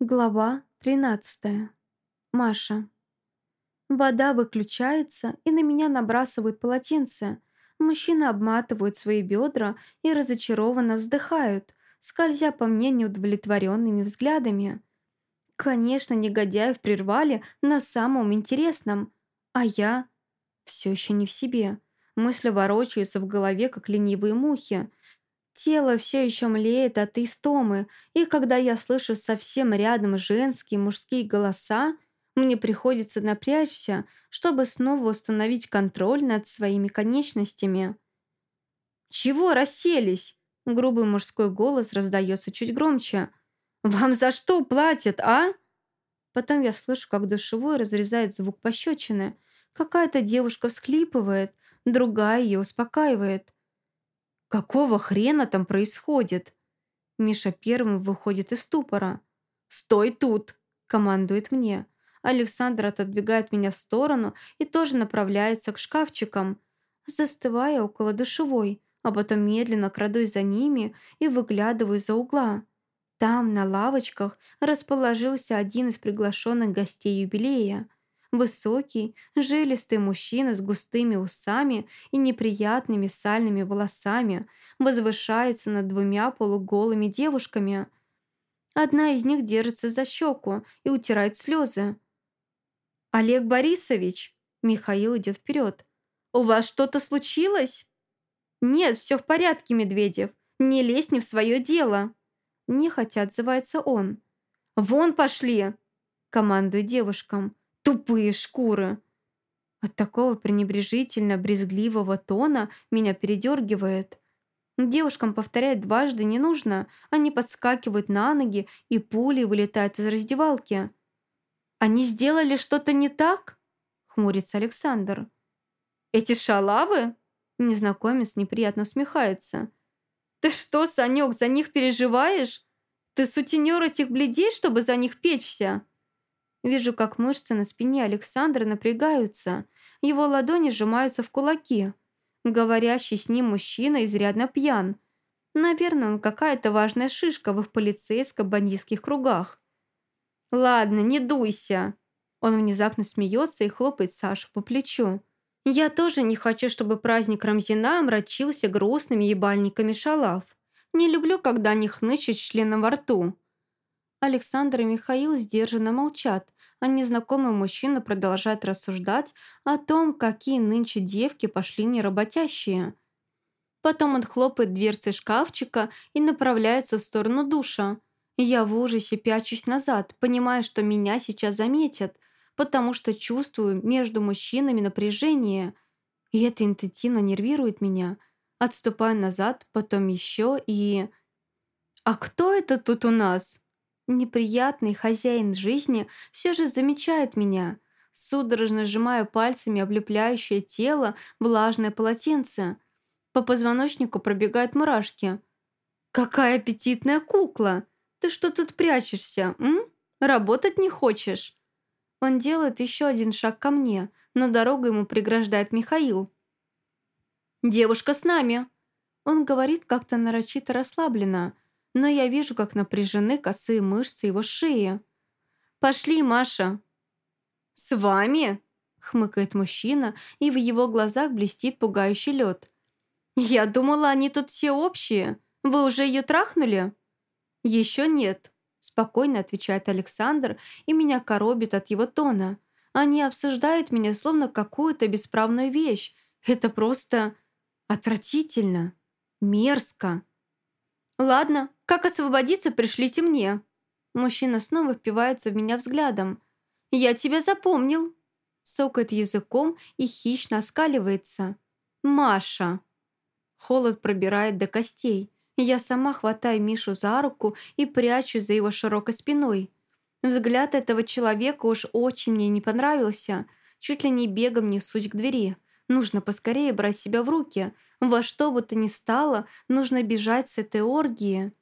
Глава 13. Маша. Вода выключается, и на меня набрасывают полотенце. Мужчины обматывают свои бедра и разочарованно вздыхают, скользя по мне неудовлетворенными взглядами. Конечно, негодяев прервали на самом интересном, а я все еще не в себе. Мысли ворочаются в голове, как ленивые мухи. Тело все еще млеет от истомы, и когда я слышу совсем рядом женские мужские голоса, мне приходится напрячься, чтобы снова установить контроль над своими конечностями. «Чего расселись?» Грубый мужской голос раздается чуть громче. «Вам за что платят, а?» Потом я слышу, как душевой разрезает звук пощечины. Какая-то девушка всхлипывает, другая ее успокаивает. Какого хрена там происходит? Миша первым выходит из ступора. «Стой тут!» – командует мне. Александр отодвигает меня в сторону и тоже направляется к шкафчикам, застывая около душевой, а потом медленно крадусь за ними и выглядываю за угла. Там, на лавочках, расположился один из приглашенных гостей юбилея – Высокий, жилистый мужчина с густыми усами и неприятными сальными волосами возвышается над двумя полуголыми девушками. Одна из них держится за щеку и утирает слезы. «Олег Борисович!» Михаил идет вперед. «У вас что-то случилось?» «Нет, все в порядке, Медведев. Не лезь не в свое дело!» Нехотя отзывается он. «Вон пошли!» Командую девушкам. Тупые шкуры. От такого пренебрежительно-брезгливого тона меня передергивает. Девушкам повторять дважды не нужно. Они подскакивают на ноги и пулей вылетают из раздевалки. «Они сделали что-то не так?» — хмурится Александр. «Эти шалавы?» — незнакомец неприятно усмехается. «Ты что, Санек, за них переживаешь? Ты сутенер этих бледей, чтобы за них печься?» Вижу, как мышцы на спине Александра напрягаются. Его ладони сжимаются в кулаки. Говорящий с ним мужчина изрядно пьян. Наверное, он какая-то важная шишка в их полицейско-бандитских кругах. «Ладно, не дуйся!» Он внезапно смеется и хлопает Сашу по плечу. «Я тоже не хочу, чтобы праздник Рамзина омрачился грустными ебальниками шалав. Не люблю, когда они хнычут членом во рту». Александр и Михаил сдержанно молчат, а незнакомый мужчина продолжает рассуждать о том, какие нынче девки пошли неработящие. Потом он хлопает дверцей шкафчика и направляется в сторону душа. Я в ужасе пячусь назад, понимая, что меня сейчас заметят, потому что чувствую между мужчинами напряжение. И это интуитивно нервирует меня. Отступаю назад, потом еще и... «А кто это тут у нас?» Неприятный хозяин жизни все же замечает меня. Судорожно сжимаю пальцами облепляющее тело влажное полотенце. По позвоночнику пробегают мурашки. «Какая аппетитная кукла! Ты что тут прячешься, м? Работать не хочешь?» Он делает еще один шаг ко мне, но дорогу ему преграждает Михаил. «Девушка с нами!» Он говорит как-то нарочито расслабленно – но я вижу, как напряжены косые мышцы его шеи. «Пошли, Маша!» «С вами?» — хмыкает мужчина, и в его глазах блестит пугающий лед. «Я думала, они тут все общие. Вы уже ее трахнули?» «Еще нет», — спокойно отвечает Александр, и меня коробит от его тона. Они обсуждают меня словно какую-то бесправную вещь. Это просто отвратительно, мерзко. «Ладно, как освободиться, пришлите мне». Мужчина снова впивается в меня взглядом. «Я тебя запомнил». Сокает языком и хищно оскаливается. «Маша». Холод пробирает до костей. Я сама хватаю Мишу за руку и прячу за его широкой спиной. Взгляд этого человека уж очень мне не понравился. Чуть ли не бегом несусь к двери. Нужно поскорее брать себя в руки. Во что бы то ни стало, нужно бежать с этой оргии.